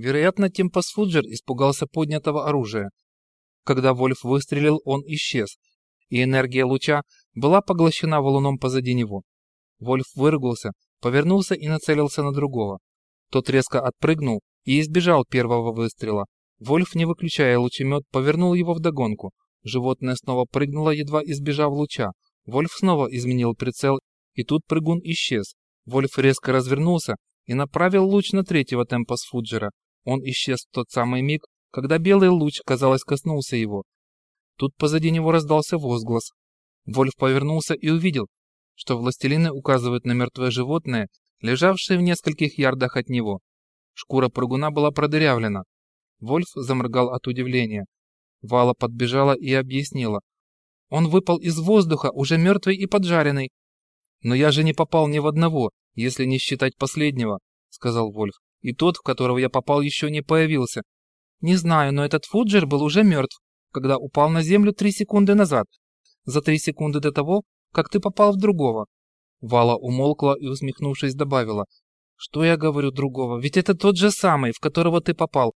Вероятно, Темпосфуджер испугался поднятого оружия. Когда Вольф выстрелил, он исчез, и энергия луча была поглощена валуном позади него. Вольф выругался, повернулся и нацелился на другого. Тот резко отпрыгнул и избежал первого выстрела. Вольф, не выключая лучемет, повернул его вдогонку. Животное снова прыгнуло, едва избежав луча. Вольф снова изменил прицел, и тут прыгун исчез. Вольф резко развернулся и направил луч на третьего темпа с Фуджера. Он исчез в тот самый миг, когда белый луч, казалось, коснулся его. Тут позади него раздался возглас. Вольф повернулся и увидел, что властелины указывают на мертвое животное, лежавшее в нескольких ярдах от него. Шкура прыгуна была продырявлена. Вольф заморгал от удивления. Вала подбежала и объяснила. Он выпал из воздуха, уже мертвый и поджаренный. Но я же не попал ни в одного, если не считать последнего, сказал Вольф. И тот, в которого я попал, еще не появился. Не знаю, но этот Фуджер был уже мертв, когда упал на землю три секунды назад. За три секунды до того, как ты попал в другого. Вала умолкла и, усмехнувшись, добавила. Что я говорю другого? Ведь это тот же самый, в которого ты попал.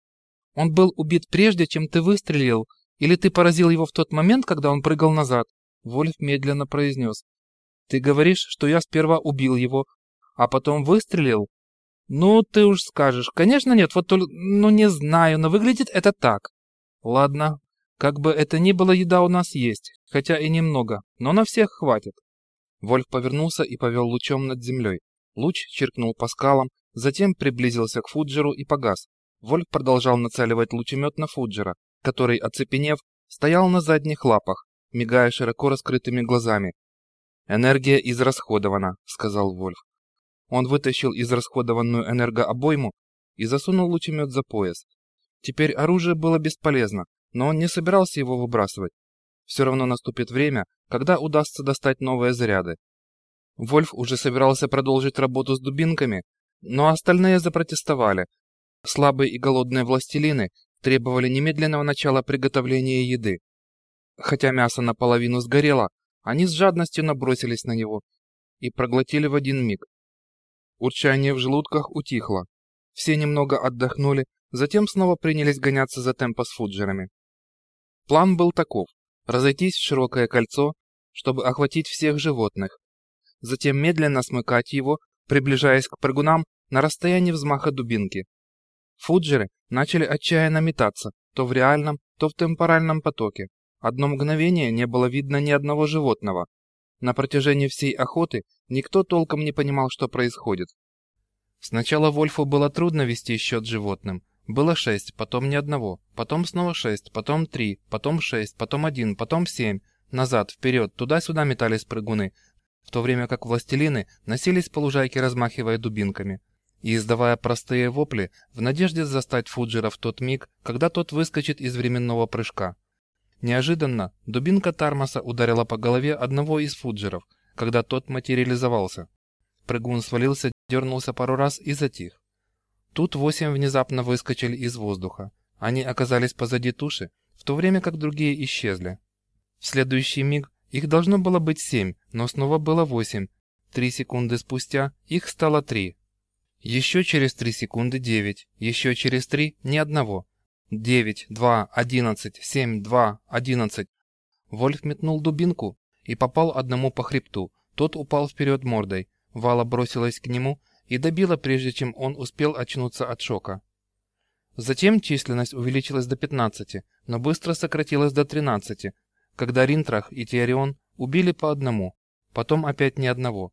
Он был убит прежде, чем ты выстрелил, или ты поразил его в тот момент, когда он прыгал назад? Вольф медленно произнес. Ты говоришь, что я сперва убил его, а потом выстрелил? Ну, ты уж скажешь. Конечно нет, вот только... Ну, не знаю, но выглядит это так. Ладно, как бы это ни было, еда у нас есть, хотя и немного, но на всех хватит. Вольф повернулся и повел лучом над землей. Луч чиркнул по скалам, затем приблизился к Фуджеру и погас. Вольф продолжал нацеливать лучемет на Фуджера, который, оцепенев, стоял на задних лапах, мигая широко раскрытыми глазами. «Энергия израсходована», — сказал Вольф. Он вытащил израсходованную энергообойму и засунул лучемет за пояс. Теперь оружие было бесполезно, но он не собирался его выбрасывать. Все равно наступит время, когда удастся достать новые заряды. Вольф уже собирался продолжить работу с дубинками, но остальные запротестовали. Слабые и голодные властелины требовали немедленного начала приготовления еды. Хотя мясо наполовину сгорело, они с жадностью набросились на него и проглотили в один миг. Урчание в желудках утихло. Все немного отдохнули, затем снова принялись гоняться за темпосфуджерами. План был таков – разойтись в широкое кольцо, чтобы охватить всех животных, затем медленно смыкать его, приближаясь к прыгунам на расстоянии взмаха дубинки. Фуджеры начали отчаянно метаться, то в реальном, то в темпоральном потоке. Одно мгновение не было видно ни одного животного. На протяжении всей охоты никто толком не понимал, что происходит. Сначала Вольфу было трудно вести счет животным, было шесть, потом ни одного, потом снова шесть, потом три, потом шесть, потом один, потом семь. Назад, вперед, туда-сюда метались прыгуны, в то время как властелины носились по лужайке, размахивая дубинками и издавая простые вопли в надежде застать Фуджера в тот миг, когда тот выскочит из временного прыжка. Неожиданно дубинка Тармаса ударила по голове одного из Фуджеров, когда тот материализовался. Прыгун свалился, дернулся пару раз и затих. Тут восемь внезапно выскочили из воздуха. Они оказались позади туши, в то время как другие исчезли. В следующий миг их должно было быть семь, но снова было восемь. Три секунды спустя их стало три. Еще через три секунды девять, еще через три ни одного. Девять, два, одиннадцать, семь, два, одиннадцать. Вольф метнул дубинку и попал одному по хребту. Тот упал вперед мордой. Вала бросилась к нему и добила, прежде чем он успел очнуться от шока. Затем численность увеличилась до 15, но быстро сократилась до 13, когда Ринтрах и Тиарион убили по одному, потом опять ни одного.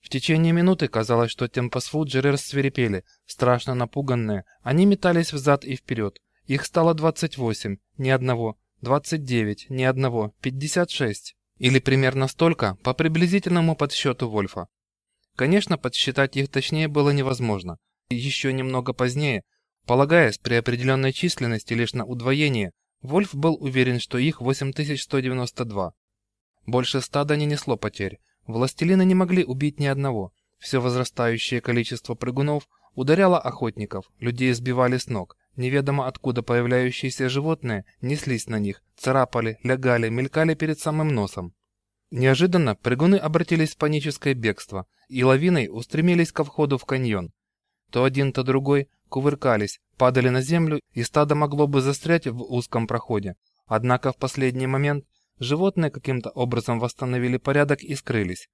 В течение минуты казалось, что темпосфуджеры рассверепели, страшно напуганные, они метались взад и вперед. Их стало 28, ни одного, 29, ни одного, 56. Или примерно столько, по приблизительному подсчету Вольфа. Конечно, подсчитать их точнее было невозможно. Еще немного позднее, полагаясь при определенной численности лишь на удвоение, Вольф был уверен, что их 8192. Больше стада не несло потерь. Властелины не могли убить ни одного. Все возрастающее количество прыгунов ударяло охотников, людей сбивали с ног. Неведомо откуда появляющиеся животные неслись на них, царапали, лягали, мелькали перед самым носом. Неожиданно прыгуны обратились в паническое бегство и лавиной устремились ко входу в каньон. То один, то другой кувыркались, падали на землю, и стадо могло бы застрять в узком проходе. Однако в последний момент животные каким-то образом восстановили порядок и скрылись.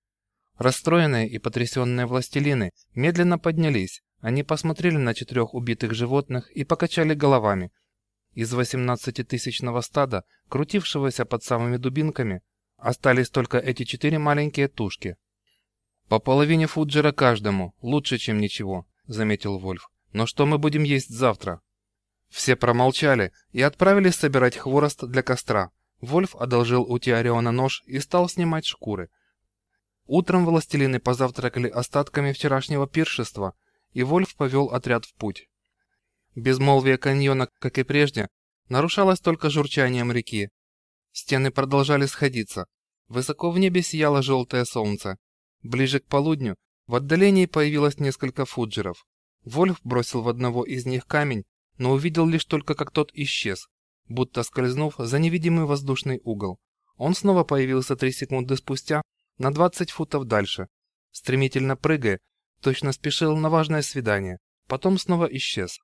Расстроенные и потрясенные властелины медленно поднялись. Они посмотрели на четырех убитых животных и покачали головами. Из 18-тысячного стада, крутившегося под самыми дубинками, остались только эти четыре маленькие тушки. «По половине фуджера каждому, лучше, чем ничего», — заметил Вольф. «Но что мы будем есть завтра?» Все промолчали и отправились собирать хворост для костра. Вольф одолжил у Теориона нож и стал снимать шкуры — Утром властелины позавтракали остатками вчерашнего пиршества, и Вольф повел отряд в путь. Безмолвие каньона, как и прежде, нарушалось только журчанием реки. Стены продолжали сходиться. Высоко в небе сияло желтое солнце. Ближе к полудню в отдалении появилось несколько фуджеров. Вольф бросил в одного из них камень, но увидел лишь только, как тот исчез, будто скользнув за невидимый воздушный угол. Он снова появился три секунды спустя на 20 футов дальше, стремительно прыгая, точно спешил на важное свидание, потом снова исчез.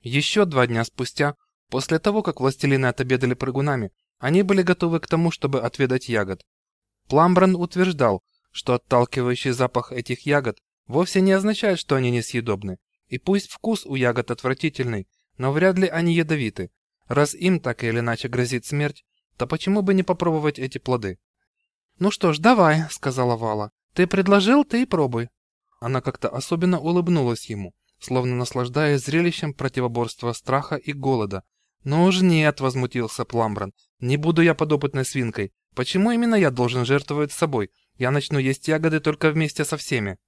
Еще два дня спустя, после того, как властелины отобедали прыгунами, они были готовы к тому, чтобы отведать ягод. Пламбран утверждал, что отталкивающий запах этих ягод вовсе не означает, что они несъедобны. И пусть вкус у ягод отвратительный, но вряд ли они ядовиты. Раз им так или иначе грозит смерть, то почему бы не попробовать эти плоды? «Ну что ж, давай», — сказала Вала. «Ты предложил, ты и пробуй». Она как-то особенно улыбнулась ему, словно наслаждаясь зрелищем противоборства страха и голода. «Ну уж нет», — возмутился Пламбран. «Не буду я подопытной свинкой. Почему именно я должен жертвовать собой? Я начну есть ягоды только вместе со всеми».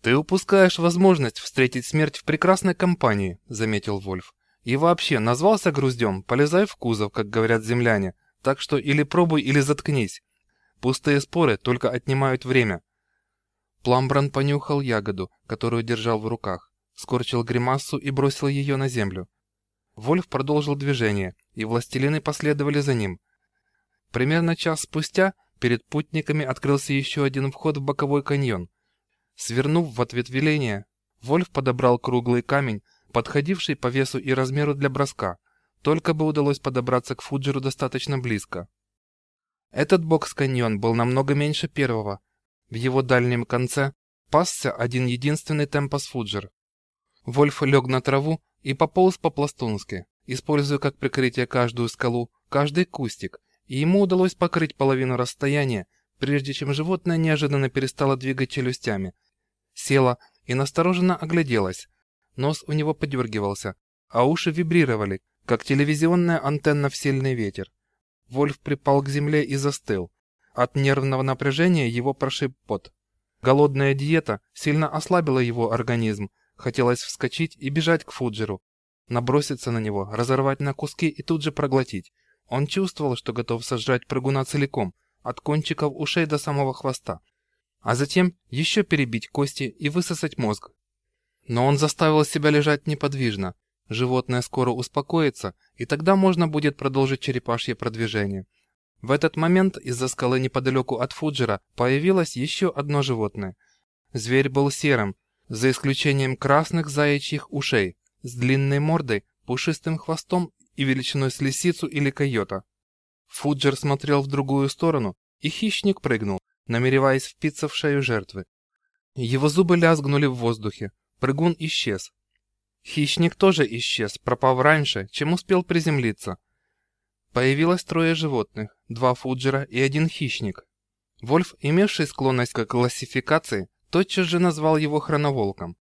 «Ты упускаешь возможность встретить смерть в прекрасной компании», — заметил Вольф. «И вообще, назвался груздем, полезай в кузов, как говорят земляне. Так что или пробуй, или заткнись. Пустые споры только отнимают время. Пламбран понюхал ягоду, которую держал в руках, скорчил гримасу и бросил ее на землю. Вольф продолжил движение, и властелины последовали за ним. Примерно час спустя перед путниками открылся еще один вход в боковой каньон. Свернув в ответвление, Вольф подобрал круглый камень, подходивший по весу и размеру для броска, только бы удалось подобраться к Фуджеру достаточно близко. Этот бокс-каньон был намного меньше первого. В его дальнем конце пасся один единственный темпос-фуджер. Вольф лег на траву и пополз по-пластунски, используя как прикрытие каждую скалу, каждый кустик, и ему удалось покрыть половину расстояния, прежде чем животное неожиданно перестало двигать челюстями. Села и настороженно огляделась. Нос у него подергивался, а уши вибрировали, как телевизионная антенна в сильный ветер. Вольф припал к земле и застыл. От нервного напряжения его прошиб пот. Голодная диета сильно ослабила его организм. Хотелось вскочить и бежать к Фуджеру. Наброситься на него, разорвать на куски и тут же проглотить. Он чувствовал, что готов сожрать прыгуна целиком, от кончиков ушей до самого хвоста. А затем еще перебить кости и высосать мозг. Но он заставил себя лежать неподвижно, Животное скоро успокоится, и тогда можно будет продолжить черепашье продвижение. В этот момент из-за скалы неподалеку от Фуджера появилось еще одно животное. Зверь был серым, за исключением красных заячьих ушей, с длинной мордой, пушистым хвостом и величиной с лисицу или койота. Фуджер смотрел в другую сторону, и хищник прыгнул, намереваясь впиться в шею жертвы. Его зубы лязгнули в воздухе. Прыгун исчез, Хищник тоже исчез, пропав раньше, чем успел приземлиться. Появилось трое животных, два фуджера и один хищник. Вольф, имевший склонность к классификации, тотчас же назвал его хроноволком.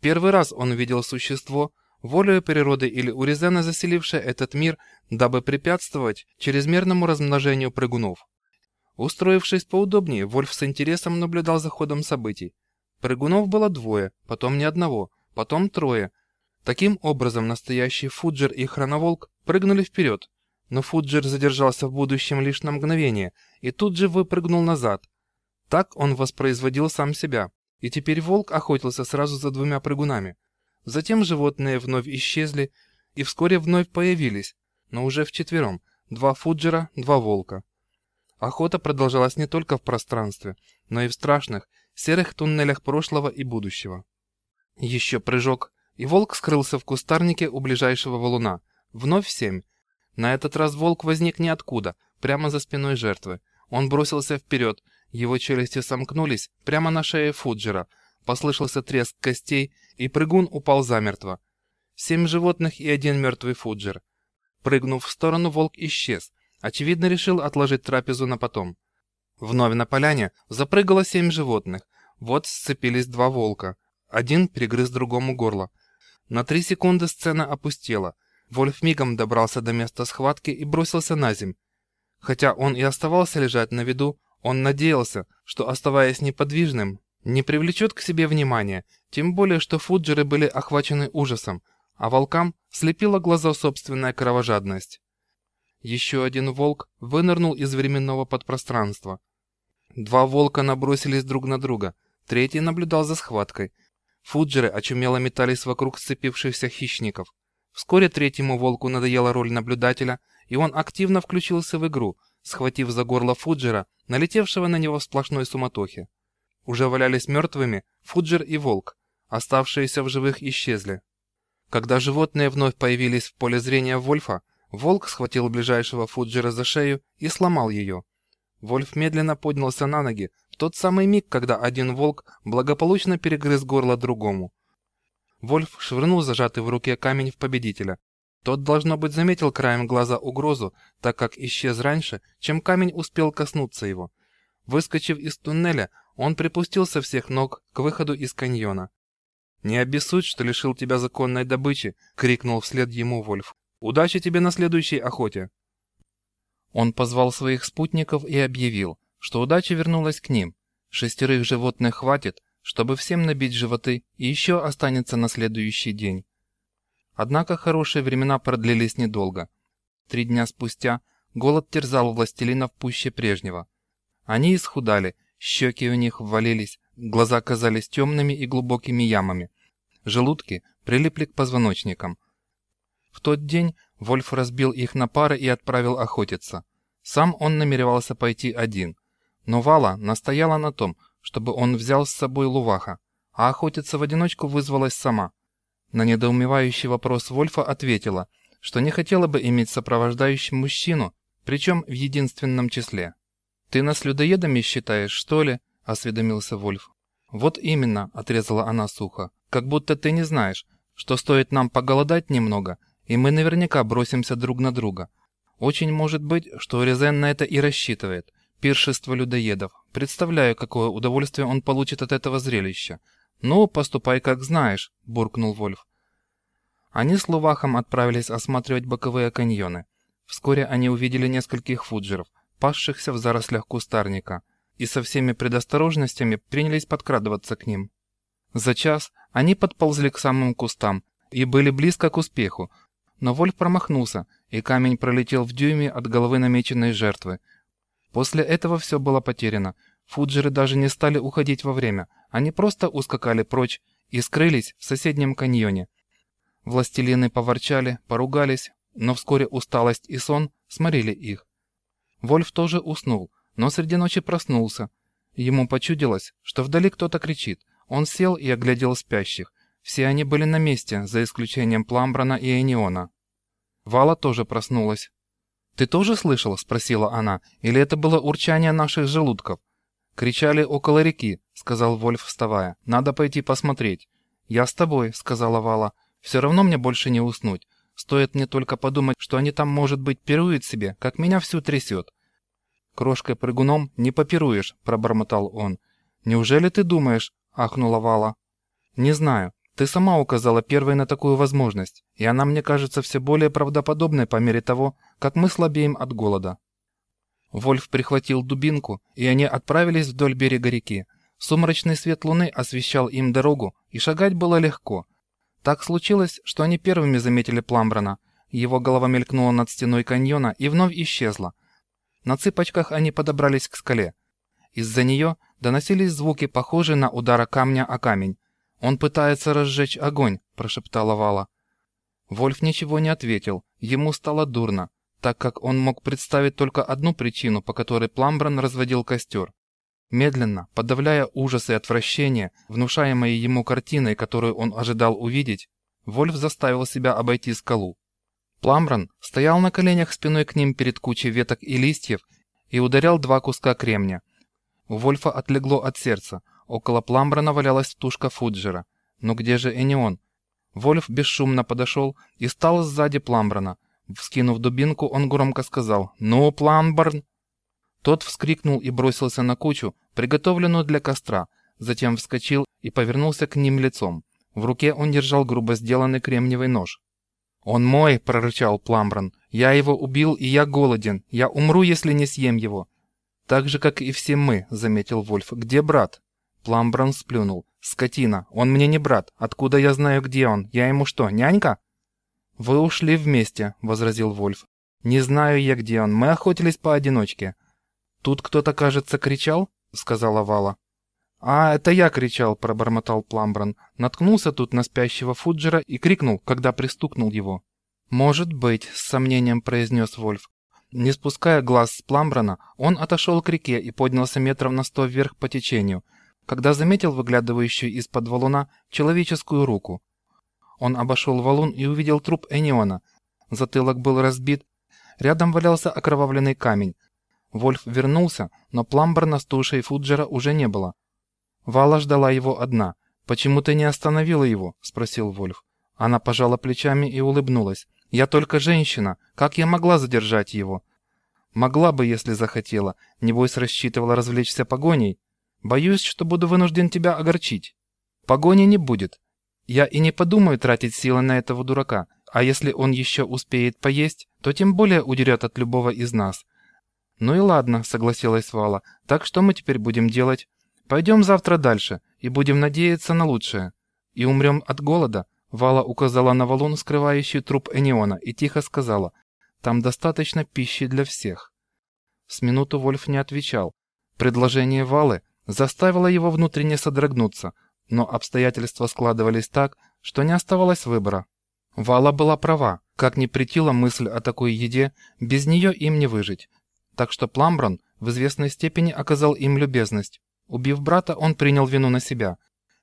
Первый раз он видел существо, волею природы или Урезена заселившее этот мир, дабы препятствовать чрезмерному размножению прыгунов. Устроившись поудобнее, Вольф с интересом наблюдал за ходом событий. Прыгунов было двое, потом ни одного, потом трое – Таким образом, настоящий Фуджер и Хроноволк прыгнули вперед, но Фуджер задержался в будущем лишь на мгновение и тут же выпрыгнул назад. Так он воспроизводил сам себя, и теперь волк охотился сразу за двумя прыгунами. Затем животные вновь исчезли и вскоре вновь появились, но уже вчетвером, два Фуджера, два волка. Охота продолжалась не только в пространстве, но и в страшных, серых туннелях прошлого и будущего. Еще прыжок, и волк скрылся в кустарнике у ближайшего валуна. Вновь семь. На этот раз волк возник ниоткуда, прямо за спиной жертвы. Он бросился вперед, его челюсти сомкнулись прямо на шее Фуджера, послышался треск костей, и прыгун упал замертво. Семь животных и один мертвый Фуджер. Прыгнув в сторону, волк исчез. Очевидно, решил отложить трапезу на потом. Вновь на поляне запрыгало семь животных. Вот сцепились два волка. Один перегрыз другому горло. На три секунды сцена опустела. Вольф мигом добрался до места схватки и бросился на земь. Хотя он и оставался лежать на виду, он надеялся, что, оставаясь неподвижным, не привлечет к себе внимания, тем более, что фуджеры были охвачены ужасом, а волкам слепила глаза собственная кровожадность. Еще один волк вынырнул из временного подпространства. Два волка набросились друг на друга, третий наблюдал за схваткой. Фуджеры очумело метались вокруг сцепившихся хищников. Вскоре третьему волку надоела роль наблюдателя, и он активно включился в игру, схватив за горло Фуджера, налетевшего на него в сплошной суматохе. Уже валялись мертвыми Фуджер и волк, оставшиеся в живых исчезли. Когда животные вновь появились в поле зрения Вольфа, Волк схватил ближайшего Фуджера за шею и сломал ее. Вольф медленно поднялся на ноги в тот самый миг, когда один волк благополучно перегрыз горло другому. Вольф швырнул зажатый в руке камень в победителя. Тот, должно быть, заметил краем глаза угрозу, так как исчез раньше, чем камень успел коснуться его. Выскочив из туннеля, он припустил со всех ног к выходу из каньона. «Не обессудь, что лишил тебя законной добычи!» — крикнул вслед ему Вольф. Удачи тебе на следующей охоте!» Он позвал своих спутников и объявил, что удача вернулась к ним. Шестерых животных хватит, чтобы всем набить животы, и еще останется на следующий день. Однако хорошие времена продлились недолго. Три дня спустя голод терзал властелинов пуще прежнего. Они исхудали, щеки у них ввалились, глаза казались темными и глубокими ямами. Желудки прилипли к позвоночникам. В тот день Вольф разбил их на пары и отправил охотиться. Сам он намеревался пойти один. Но Вала настояла на том, чтобы он взял с собой Луваха, а охотиться в одиночку вызвалась сама. На недоумевающий вопрос Вольфа ответила, что не хотела бы иметь сопровождающим мужчину, причем в единственном числе. «Ты нас людоедами считаешь, что ли?» – осведомился Вольф. «Вот именно», – отрезала она сухо, – «как будто ты не знаешь, что стоит нам поголодать немного, и мы наверняка бросимся друг на друга. Очень может быть, что Резен на это и рассчитывает. Пиршество людоедов. Представляю, какое удовольствие он получит от этого зрелища. «Ну, поступай как знаешь», – буркнул Вольф. Они с Лувахом отправились осматривать боковые каньоны. Вскоре они увидели нескольких фуджеров, пасшихся в зарослях кустарника, и со всеми предосторожностями принялись подкрадываться к ним. За час они подползли к самым кустам и были близко к успеху, но Вольф промахнулся, и камень пролетел в дюйме от головы намеченной жертвы. После этого все было потеряно. Фуджеры даже не стали уходить во время, они просто ускакали прочь и скрылись в соседнем каньоне. Властелины поворчали, поругались, но вскоре усталость и сон сморили их. Вольф тоже уснул, но среди ночи проснулся. Ему почудилось, что вдали кто-то кричит. Он сел и оглядел спящих. Все они были на месте, за исключением Пламбрана и Эниона. Вала тоже проснулась. «Ты тоже слышал?» – спросила она. «Или это было урчание наших желудков?» «Кричали около реки», – сказал Вольф, вставая. «Надо пойти посмотреть». «Я с тобой», – сказала Вала. «Все равно мне больше не уснуть. Стоит мне только подумать, что они там, может быть, пируют себе, как меня всю трясет». «Крошкой-прыгуном не попируешь», – пробормотал он. «Неужели ты думаешь?» – ахнула Вала. «Не знаю. Ты сама указала первой на такую возможность, и она мне кажется все более правдоподобной по мере того, как мы слабеем от голода. Вольф прихватил дубинку, и они отправились вдоль берега реки. Сумрачный свет луны освещал им дорогу, и шагать было легко. Так случилось, что они первыми заметили Пламбрана. Его голова мелькнула над стеной каньона и вновь исчезла. На цыпочках они подобрались к скале. Из-за нее доносились звуки, похожие на удара камня о камень. «Он пытается разжечь огонь», – прошептала Вала. Вольф ничего не ответил. Ему стало дурно, так как он мог представить только одну причину, по которой Пламбран разводил костер. Медленно, подавляя ужас и отвращение, внушаемые ему картиной, которую он ожидал увидеть, Вольф заставил себя обойти скалу. Пламбран стоял на коленях спиной к ним перед кучей веток и листьев и ударял два куска кремня. У Вольфа отлегло от сердца. Около Пламбрана валялась тушка Фуджера. Но где же Энион? Вольф бесшумно подошел и стал сзади Пламбрана. Вскинув дубинку, он громко сказал «Ну, Пламбран!» Тот вскрикнул и бросился на кучу, приготовленную для костра, затем вскочил и повернулся к ним лицом. В руке он держал грубо сделанный кремниевый нож. «Он мой!» — прорычал Пламбран. «Я его убил, и я голоден. Я умру, если не съем его». «Так же, как и все мы», — заметил Вольф. «Где брат?» Пламбран сплюнул. «Скотина! Он мне не брат. Откуда я знаю, где он? Я ему что, нянька?» «Вы ушли вместе», — возразил Вольф. «Не знаю я, где он. Мы охотились поодиночке». «Тут кто-то, кажется, кричал?» — сказала Вала. «А, это я кричал», — пробормотал Пламбран. Наткнулся тут на спящего Фуджера и крикнул, когда пристукнул его. «Может быть», — с сомнением произнес Вольф. Не спуская глаз с Пламбрана, он отошел к реке и поднялся метров на сто вверх по течению, когда заметил выглядывающую из-под валуна человеческую руку. Он обошел валун и увидел труп Эниона. Затылок был разбит. Рядом валялся окровавленный камень. Вольф вернулся, но Пламбрана с тушей Фуджера уже не было. Вала ждала его одна. «Почему ты не остановила его?» – спросил Вольф. Она пожала плечами и улыбнулась. «Я только женщина. Как я могла задержать его?» «Могла бы, если захотела. Небось, рассчитывала развлечься погоней. Боюсь, что буду вынужден тебя огорчить. Погони не будет. Я и не подумаю тратить силы на этого дурака. А если он еще успеет поесть, то тем более удерет от любого из нас». «Ну и ладно», — согласилась Вала. «Так что мы теперь будем делать?» Пойдем завтра дальше и будем надеяться на лучшее. И умрем от голода. Вала указала на валун, скрывающий труп Эниона, и тихо сказала, там достаточно пищи для всех. С минуту Вольф не отвечал. Предложение Валы заставило его внутренне содрогнуться, но обстоятельства складывались так, что не оставалось выбора. Вала была права, как ни претила мысль о такой еде, без нее им не выжить. Так что Пламброн в известной степени оказал им любезность. Убив брата, он принял вину на себя.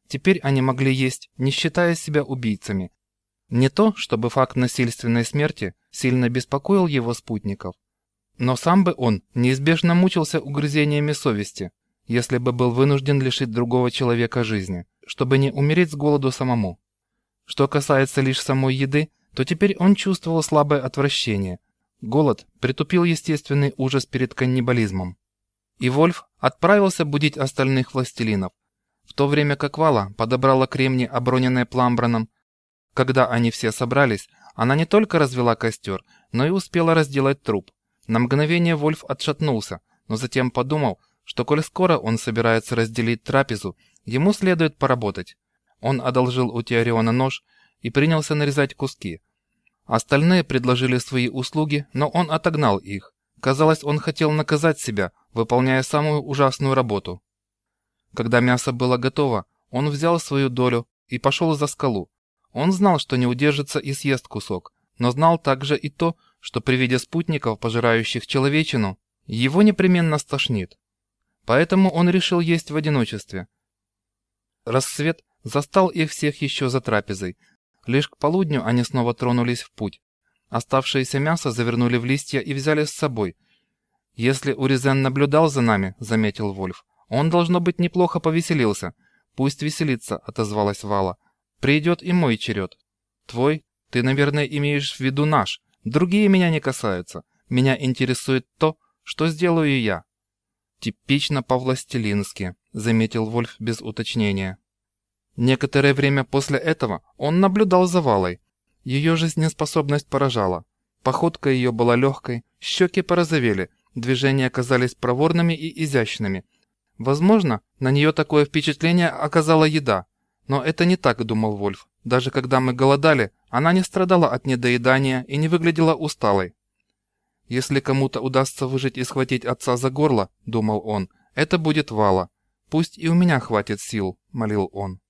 Теперь они могли есть, не считая себя убийцами. Не то, чтобы факт насильственной смерти сильно беспокоил его спутников. Но сам бы он неизбежно мучился угрызениями совести, если бы был вынужден лишить другого человека жизни, чтобы не умереть с голоду самому. Что касается лишь самой еды, то теперь он чувствовал слабое отвращение. Голод притупил естественный ужас перед каннибализмом и Вольф отправился будить остальных властелинов, в то время как Вала подобрала кремни, оброненные Пламбраном. Когда они все собрались, она не только развела костер, но и успела разделать труп. На мгновение Вольф отшатнулся, но затем подумал, что коль скоро он собирается разделить трапезу, ему следует поработать. Он одолжил у Теориона нож и принялся нарезать куски. Остальные предложили свои услуги, но он отогнал их. Казалось, он хотел наказать себя, выполняя самую ужасную работу. Когда мясо было готово, он взял свою долю и пошел за скалу. Он знал, что не удержится и съест кусок, но знал также и то, что при виде спутников, пожирающих человечину, его непременно стошнит. Поэтому он решил есть в одиночестве. Рассвет застал их всех еще за трапезой. Лишь к полудню они снова тронулись в путь. Оставшееся мясо завернули в листья и взяли с собой – «Если Уризен наблюдал за нами», — заметил Вольф, — «он, должно быть, неплохо повеселился». «Пусть веселится», — отозвалась Вала. «Придет и мой черед». «Твой? Ты, наверное, имеешь в виду наш. Другие меня не касаются. Меня интересует то, что сделаю я». «Типично по-властелински», — заметил Вольф без уточнения. Некоторое время после этого он наблюдал за Валой. Ее жизнеспособность поражала. Походка ее была легкой, щеки порозовели — Движения оказались проворными и изящными. Возможно, на нее такое впечатление оказала еда. Но это не так, думал Вольф. Даже когда мы голодали, она не страдала от недоедания и не выглядела усталой. «Если кому-то удастся выжить и схватить отца за горло, — думал он, — это будет Вала. Пусть и у меня хватит сил», — молил он.